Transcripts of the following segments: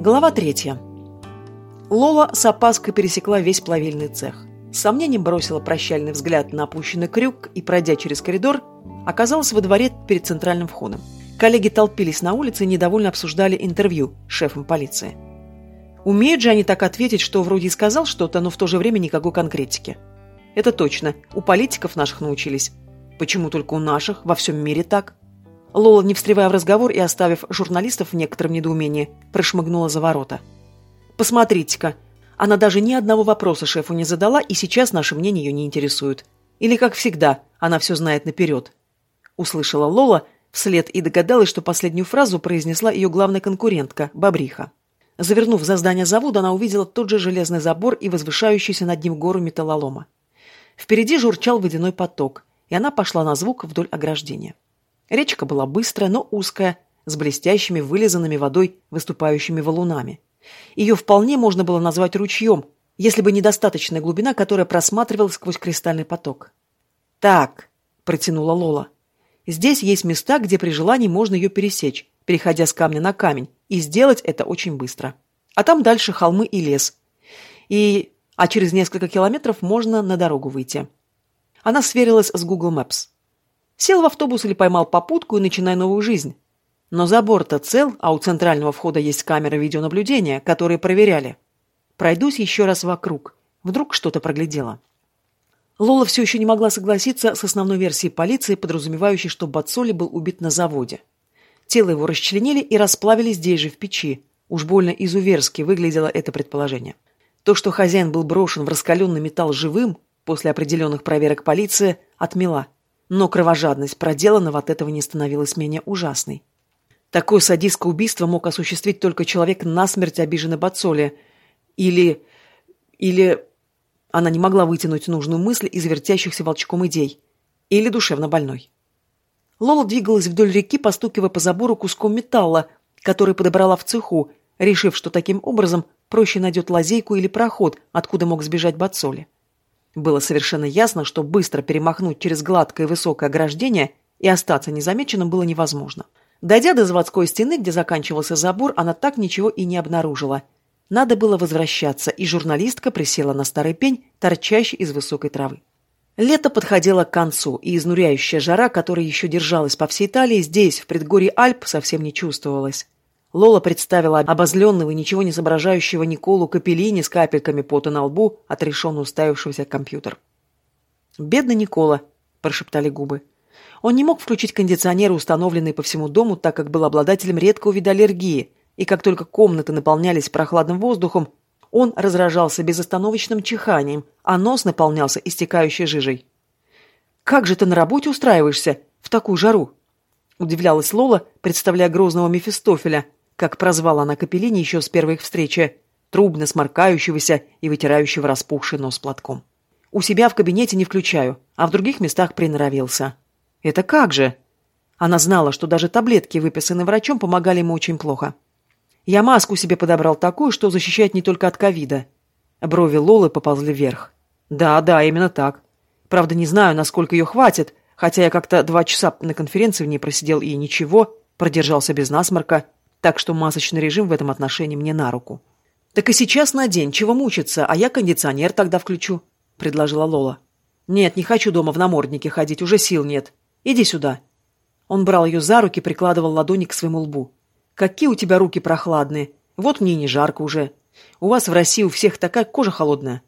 Глава третья. Лола с опаской пересекла весь плавильный цех. С сомнением бросила прощальный взгляд на опущенный крюк и, пройдя через коридор, оказалась во дворе перед центральным входом. Коллеги толпились на улице и недовольно обсуждали интервью с шефом полиции. Умеют же они так ответить, что вроде и сказал что-то, но в то же время никакой конкретики. Это точно, у политиков наших научились. Почему только у наших, во всем мире так? Лола, не встревая в разговор и оставив журналистов в некотором недоумении, прошмыгнула за ворота. «Посмотрите-ка, она даже ни одного вопроса шефу не задала, и сейчас наше мнение ее не интересует. Или, как всегда, она все знает наперед». Услышала Лола вслед и догадалась, что последнюю фразу произнесла ее главная конкурентка – Бобриха. Завернув за здание завода, она увидела тот же железный забор и возвышающийся над ним гору металлолома. Впереди журчал водяной поток, и она пошла на звук вдоль ограждения. Речка была быстрая, но узкая, с блестящими, вылизанными водой, выступающими валунами. Ее вполне можно было назвать ручьем, если бы недостаточная глубина, которая просматривалась сквозь кристальный поток. «Так», — протянула Лола, — «здесь есть места, где при желании можно ее пересечь, переходя с камня на камень, и сделать это очень быстро. А там дальше холмы и лес. И... А через несколько километров можно на дорогу выйти». Она сверилась с Google Maps. Сел в автобус или поймал попутку и начинай новую жизнь. Но забор-то цел, а у центрального входа есть камеры видеонаблюдения, которые проверяли. Пройдусь еще раз вокруг. Вдруг что-то проглядела. Лола все еще не могла согласиться с основной версией полиции, подразумевающей, что Бацоли был убит на заводе. Тело его расчленили и расплавили здесь же, в печи. Уж больно изуверски выглядело это предположение. То, что хозяин был брошен в раскаленный металл живым, после определенных проверок полиции, отмела – но кровожадность проделанного от этого не становилась менее ужасной. Такое садистское убийство мог осуществить только человек насмерть обиженный Бацоли. Или... или... Она не могла вытянуть нужную мысль из вертящихся волчком идей. Или душевно больной. Лола двигалась вдоль реки, постукивая по забору куском металла, который подобрала в цеху, решив, что таким образом проще найдет лазейку или проход, откуда мог сбежать Бацоли. Было совершенно ясно, что быстро перемахнуть через гладкое высокое ограждение и остаться незамеченным было невозможно. Дойдя до заводской стены, где заканчивался забор, она так ничего и не обнаружила. Надо было возвращаться, и журналистка присела на старый пень, торчащий из высокой травы. Лето подходило к концу, и изнуряющая жара, которая еще держалась по всей Италии, здесь, в предгорье Альп, совсем не чувствовалась. Лола представила обозленного и ничего не соображающего Николу Капеллини с капельками пота на лбу, отрешенно уставившегося компьютер. «Бедный Никола», – прошептали губы. Он не мог включить кондиционеры, установленные по всему дому, так как был обладателем редкого вида аллергии, и как только комнаты наполнялись прохладным воздухом, он разражался безостановочным чиханием, а нос наполнялся истекающей жижей. «Как же ты на работе устраиваешься в такую жару?» – удивлялась Лола, представляя грозного Мефистофеля – как прозвала она Капеллини еще с первой их встречи, трубно сморкающегося и вытирающего распухший нос платком. «У себя в кабинете не включаю, а в других местах приноровился». «Это как же?» Она знала, что даже таблетки, выписанные врачом, помогали ему очень плохо. «Я маску себе подобрал такую, что защищает не только от ковида». Брови Лолы поползли вверх. «Да, да, именно так. Правда, не знаю, насколько ее хватит, хотя я как-то два часа на конференции в ней просидел и ничего, продержался без насморка, так что масочный режим в этом отношении мне на руку. «Так и сейчас надень, чего мучиться, а я кондиционер тогда включу», — предложила Лола. «Нет, не хочу дома в наморднике ходить, уже сил нет. Иди сюда». Он брал ее за руки, прикладывал ладони к своему лбу. «Какие у тебя руки прохладные! Вот мне не жарко уже. У вас в России у всех такая кожа холодная».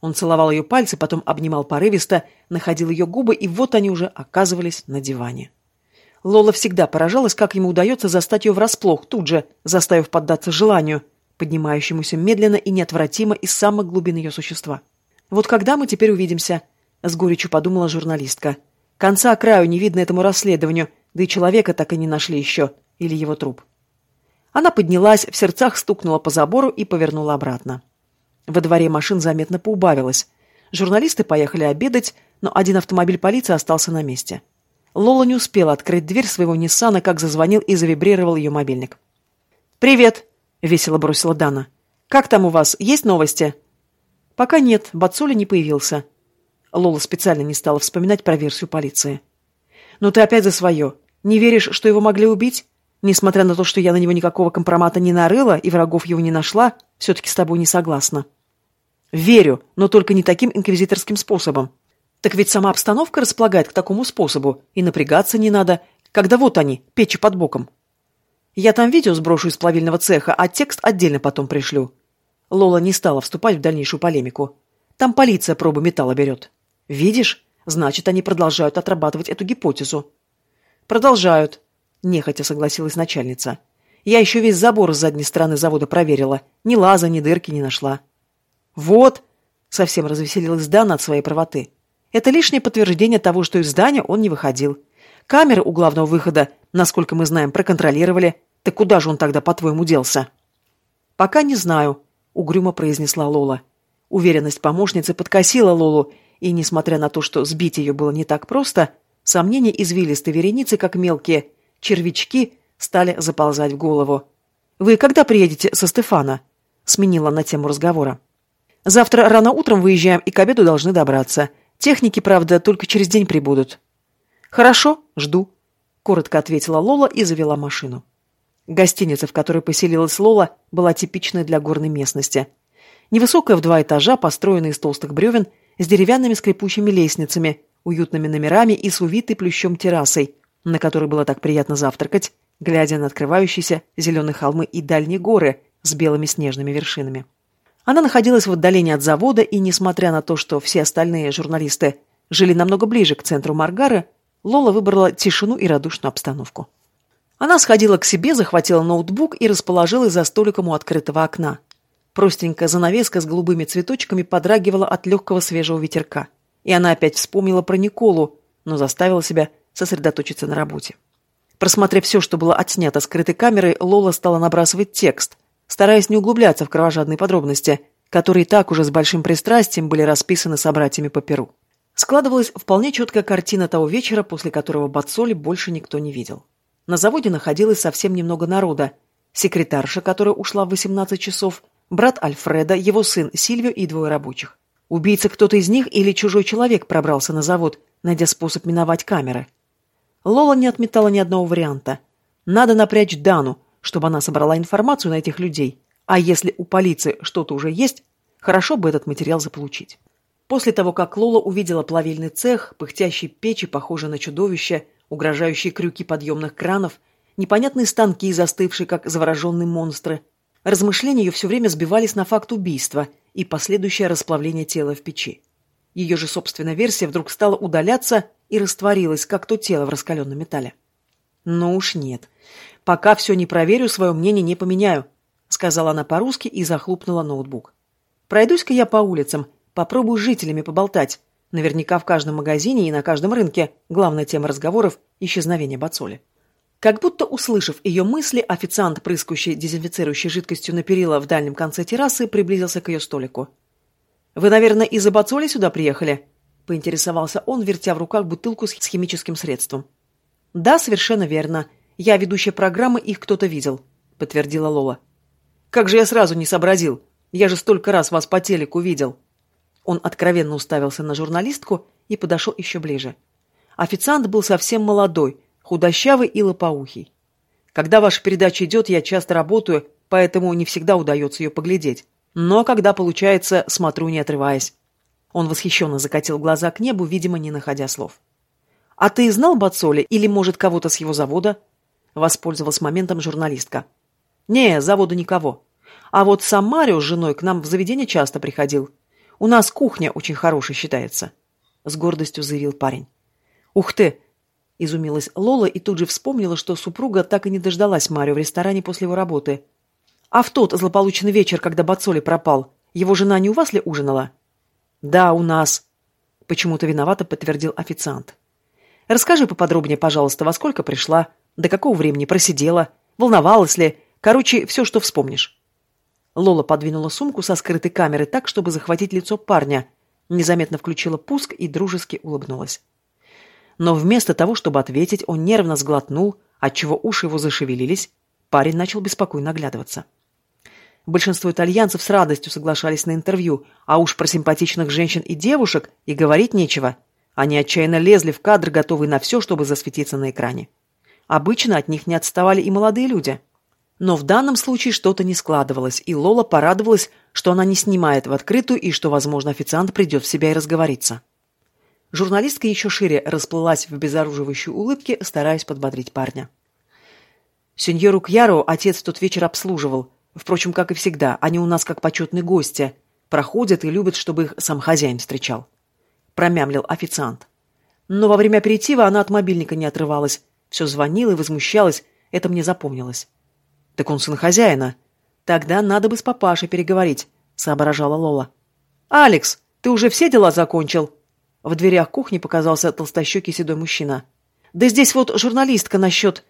Он целовал ее пальцы, потом обнимал порывисто, находил ее губы, и вот они уже оказывались на диване. Лола всегда поражалась, как ему удается застать ее врасплох, тут же заставив поддаться желанию, поднимающемуся медленно и неотвратимо из самых глубин ее существа. «Вот когда мы теперь увидимся?» — с горечью подумала журналистка. «Конца краю не видно этому расследованию, да и человека так и не нашли еще, или его труп». Она поднялась, в сердцах стукнула по забору и повернула обратно. Во дворе машин заметно поубавилось. Журналисты поехали обедать, но один автомобиль полиции остался на месте. Лола не успела открыть дверь своего Ниссана, как зазвонил и завибрировал ее мобильник. «Привет!» — весело бросила Дана. «Как там у вас? Есть новости?» «Пока нет, Бацули не появился». Лола специально не стала вспоминать про версию полиции. «Но ты опять за свое. Не веришь, что его могли убить? Несмотря на то, что я на него никакого компромата не нарыла и врагов его не нашла, все-таки с тобой не согласна. Верю, но только не таким инквизиторским способом. Так ведь сама обстановка располагает к такому способу, и напрягаться не надо, когда вот они, печи под боком. Я там видео сброшу из плавильного цеха, а текст отдельно потом пришлю. Лола не стала вступать в дальнейшую полемику. Там полиция пробы металла берет. Видишь? Значит, они продолжают отрабатывать эту гипотезу. Продолжают, нехотя согласилась начальница. Я еще весь забор с задней стороны завода проверила. Ни лаза, ни дырки не нашла. Вот, совсем развеселилась Дана от своей правоты. Это лишнее подтверждение того, что из здания он не выходил. Камеры у главного выхода, насколько мы знаем, проконтролировали. Так куда же он тогда, по-твоему, делся? Пока не знаю, угрюмо произнесла Лола. Уверенность помощницы подкосила Лолу, и, несмотря на то, что сбить ее было не так просто, сомнения извилистой вереницы, как мелкие червячки, стали заползать в голову. «Вы когда приедете со Стефана?» — сменила на тему разговора. «Завтра рано утром выезжаем и к обеду должны добраться. Техники, правда, только через день прибудут». «Хорошо, жду», — коротко ответила Лола и завела машину. Гостиница, в которой поселилась Лола, была типичной для горной местности. Невысокая в два этажа, построенная из толстых бревен, с деревянными скрипучими лестницами, уютными номерами и с увитой плющом террасой, на которой было так приятно завтракать, глядя на открывающиеся зеленые холмы и дальние горы с белыми снежными вершинами. Она находилась в отдалении от завода, и, несмотря на то, что все остальные журналисты жили намного ближе к центру Маргары, Лола выбрала тишину и радушную обстановку. Она сходила к себе, захватила ноутбук и расположилась за столиком у открытого окна. Простенькая занавеска с голубыми цветочками подрагивала от легкого свежего ветерка. И она опять вспомнила про Николу, но заставила себя сосредоточиться на работе. Просмотрев все, что было отснято скрытой камерой, Лола стала набрасывать текст, стараясь не углубляться в кровожадные подробности, которые так уже с большим пристрастием были расписаны собратьями по перу. Складывалась вполне четкая картина того вечера, после которого Бацоли больше никто не видел. На заводе находилось совсем немного народа. Секретарша, которая ушла в 18 часов, брат Альфреда, его сын Сильвио и двое рабочих. Убийца кто-то из них или чужой человек пробрался на завод, найдя способ миновать камеры. Лола не отметала ни одного варианта. Надо напрячь Дану, чтобы она собрала информацию на этих людей. А если у полиции что-то уже есть, хорошо бы этот материал заполучить. После того, как Лола увидела плавильный цех, пыхтящие печи, похожие на чудовище, угрожающие крюки подъемных кранов, непонятные станки, застывшие, как завороженные монстры, размышления ее все время сбивались на факт убийства и последующее расплавление тела в печи. Ее же собственная версия вдруг стала удаляться и растворилась, как то тело в раскаленном металле. «Ну уж нет. Пока все не проверю, свое мнение не поменяю», сказала она по-русски и захлопнула ноутбук. «Пройдусь-ка я по улицам, Попробую с жителями поболтать. Наверняка в каждом магазине и на каждом рынке главная тема разговоров – исчезновение Бацоли. Как будто услышав ее мысли, официант, прыскающий дезинфицирующей жидкостью на перила в дальнем конце террасы, приблизился к ее столику. «Вы, наверное, из-за Бацоли сюда приехали?» – поинтересовался он, вертя в руках бутылку с химическим средством. «Да, совершенно верно. Я ведущая программы, их кто-то видел», – подтвердила Лола. «Как же я сразу не сообразил? Я же столько раз вас по телеку видел», он откровенно уставился на журналистку и подошел еще ближе. Официант был совсем молодой, худощавый и лопоухий. Когда ваша передача идет, я часто работаю, поэтому не всегда удается ее поглядеть. Но когда получается, смотрю, не отрываясь. Он восхищенно закатил глаза к небу, видимо, не находя слов. «А ты знал Бацоли или, может, кого-то с его завода?» Воспользовалась моментом журналистка. «Не, завода никого. А вот сам Марио с женой к нам в заведение часто приходил. У нас кухня очень хорошая считается», — с гордостью заявил парень. «Ух ты!» — изумилась Лола и тут же вспомнила, что супруга так и не дождалась Марио в ресторане после его работы. «А в тот злополучный вечер, когда Бацоли пропал, его жена не у вас ли ужинала?» «Да, у нас», — почему-то виновато подтвердил официант. «Расскажи поподробнее, пожалуйста, во сколько пришла, до какого времени просидела, волновалась ли, короче, все, что вспомнишь». Лола подвинула сумку со скрытой камерой так, чтобы захватить лицо парня, незаметно включила пуск и дружески улыбнулась. Но вместо того, чтобы ответить, он нервно сглотнул, отчего уши его зашевелились, парень начал беспокойно оглядываться. Большинство итальянцев с радостью соглашались на интервью, а уж про симпатичных женщин и девушек и говорить нечего. Они отчаянно лезли в кадр, готовые на все, чтобы засветиться на экране. Обычно от них не отставали и молодые люди. Но в данном случае что-то не складывалось, и Лола порадовалась, что она не снимает в открытую и что, возможно, официант придет в себя и разговорится. Журналистка еще шире расплылась в безоруживающей улыбке, стараясь подбодрить парня. Сеньору Кьяру отец тот вечер обслуживал. Впрочем, как и всегда, они у нас как почетные гости. Проходят и любят, чтобы их сам хозяин встречал. Промямлил официант. Но во время аперитива она от мобильника не отрывалась. Все звонила и возмущалась. Это мне запомнилось. Так он сын хозяина. Тогда надо бы с папашей переговорить, соображала Лола. «Алекс, ты уже все дела закончил?» В дверях кухни показался толстощекий седой мужчина. «Да здесь вот журналистка насчет...»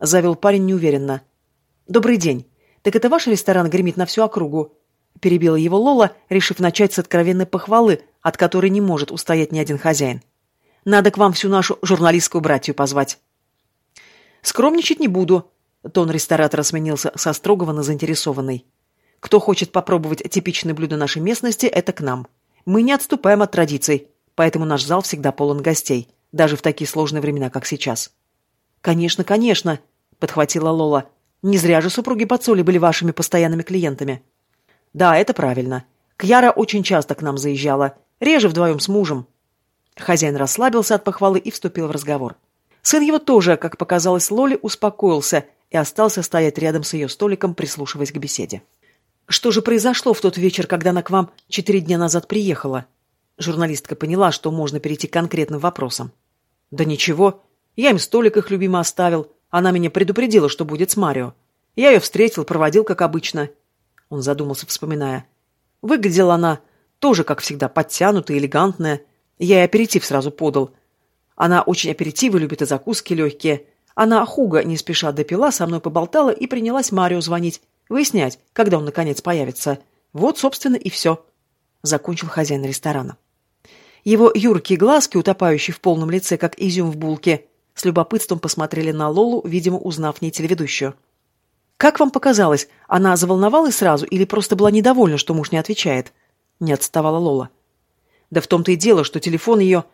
Завел парень неуверенно. «Добрый день. Так это ваш ресторан гремит на всю округу?» Перебила его Лола, решив начать с откровенной похвалы, от которой не может устоять ни один хозяин. «Надо к вам всю нашу журналистскую братью позвать». «Скромничать не буду», — тон ресторатора сменился со строгого на заинтересованный. «Кто хочет попробовать типичное блюдо нашей местности, это к нам. Мы не отступаем от традиций, поэтому наш зал всегда полон гостей, даже в такие сложные времена, как сейчас». «Конечно, конечно», — подхватила Лола. «Не зря же супруги Пацоли были вашими постоянными клиентами». «Да, это правильно. Кьяра очень часто к нам заезжала. Реже вдвоем с мужем». Хозяин расслабился от похвалы и вступил в разговор. Сын его тоже, как показалось Лоле, успокоился и остался стоять рядом с ее столиком, прислушиваясь к беседе. «Что же произошло в тот вечер, когда она к вам четыре дня назад приехала?» Журналистка поняла, что можно перейти к конкретным вопросам. «Да ничего. Я им столик их любимо оставил. Она меня предупредила, что будет с Марио. Я ее встретил, проводил, как обычно». Он задумался, вспоминая. Выглядела она тоже, как всегда, подтянутая, элегантная. Я ей аперитив сразу подал. Она очень аперитивы любит и закуски легкие. Она хуга не спеша допила, со мной поболтала и принялась Марио звонить, выяснять, когда он наконец появится. Вот, собственно, и все. Закончил хозяин ресторана. Его юркие глазки, утопающие в полном лице, как изюм в булке, с любопытством посмотрели на Лолу, видимо, узнав не телеведущую. «Как вам показалось, она заволновалась сразу или просто была недовольна, что муж не отвечает?» Не отставала Лола. «Да в том-то и дело, что телефон ее...»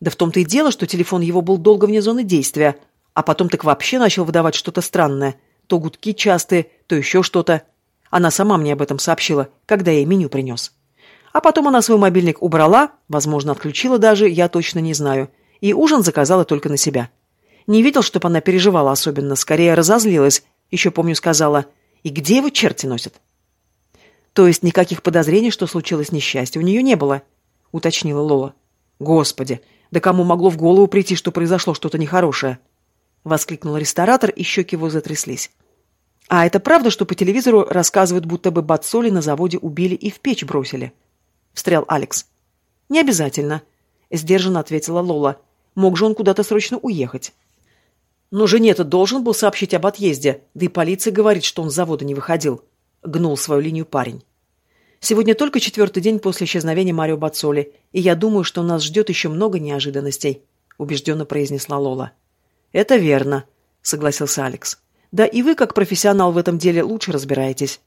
«Да в том-то и дело, что телефон его был долго вне зоны действия, а потом так вообще начал выдавать что-то странное. То гудки частые, то еще что-то. Она сама мне об этом сообщила, когда я ей меню принес. А потом она свой мобильник убрала, возможно, отключила даже, я точно не знаю. И ужин заказала только на себя. Не видел, чтобы она переживала особенно, скорее разозлилась, еще, помню, сказала, «И где его черти носят?» «То есть никаких подозрений, что случилось несчастье, у нее не было?» — уточнила Лола. «Господи, да кому могло в голову прийти, что произошло что-то нехорошее?» — воскликнул ресторатор, и щеки его затряслись. «А это правда, что по телевизору рассказывают, будто бы Бацоли на заводе убили и в печь бросили?» — встрял Алекс. «Не обязательно», — сдержанно ответила Лола. «Мог же он куда-то срочно уехать». Но жене-то должен был сообщить об отъезде, да и полиция говорит, что он с завода не выходил. Гнул свою линию парень. Сегодня только четвертый день после исчезновения Марио Бацоли, и я думаю, что нас ждет еще много неожиданностей», — убежденно произнесла Лола. «Это верно», — согласился Алекс. «Да и вы, как профессионал в этом деле, лучше разбираетесь».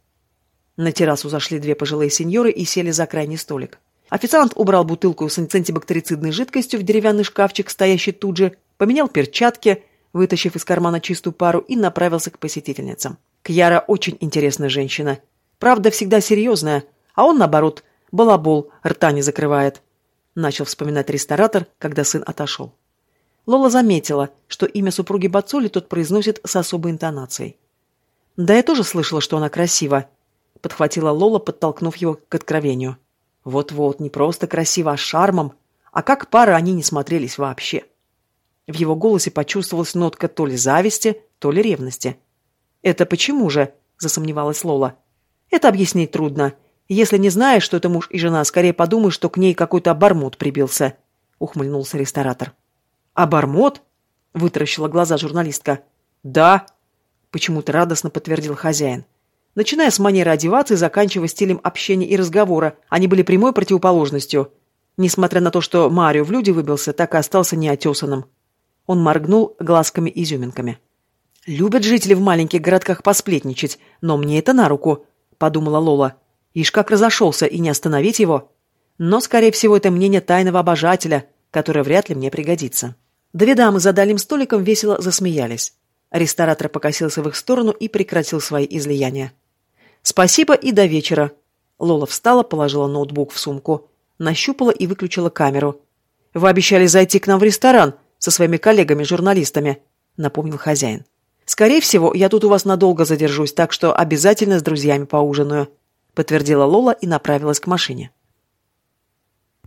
На террасу зашли две пожилые сеньоры и сели за крайний столик. Официант убрал бутылку с антибактерицидной жидкостью в деревянный шкафчик, стоящий тут же, поменял перчатки — вытащив из кармана чистую пару, и направился к посетительницам. Кьяра очень интересная женщина. Правда, всегда серьезная, а он, наоборот, балабол, рта не закрывает. Начал вспоминать ресторатор, когда сын отошел. Лола заметила, что имя супруги Бацоли тот произносит с особой интонацией. «Да я тоже слышала, что она красива», — подхватила Лола, подтолкнув его к откровению. «Вот-вот, не просто красиво, а шармом. А как пара они не смотрелись вообще». В его голосе почувствовалась нотка то ли зависти, то ли ревности. «Это почему же?» – засомневалась Лола. «Это объяснить трудно. Если не знаешь, что это муж и жена, скорее подумай, что к ней какой-то обормот прибился», – ухмыльнулся ресторатор. «Обормот?» – вытаращила глаза журналистка. «Да», – почему-то радостно подтвердил хозяин. Начиная с манеры одеваться и заканчивая стилем общения и разговора, они были прямой противоположностью. Несмотря на то, что Марио в люди выбился, так и остался неотесанным. Он моргнул глазками-изюминками. «Любят жители в маленьких городках посплетничать, но мне это на руку», — подумала Лола. «Ишь как разошелся, и не остановить его. Но, скорее всего, это мнение тайного обожателя, которое вряд ли мне пригодится». Две дамы за дальним столиком весело засмеялись. Ресторатор покосился в их сторону и прекратил свои излияния. «Спасибо и до вечера». Лола встала, положила ноутбук в сумку, нащупала и выключила камеру. «Вы обещали зайти к нам в ресторан со своими коллегами-журналистами», — напомнил хозяин. «Скорее всего, я тут у вас надолго задержусь, так что обязательно с друзьями поужинаю», — подтвердила Лола и направилась к машине.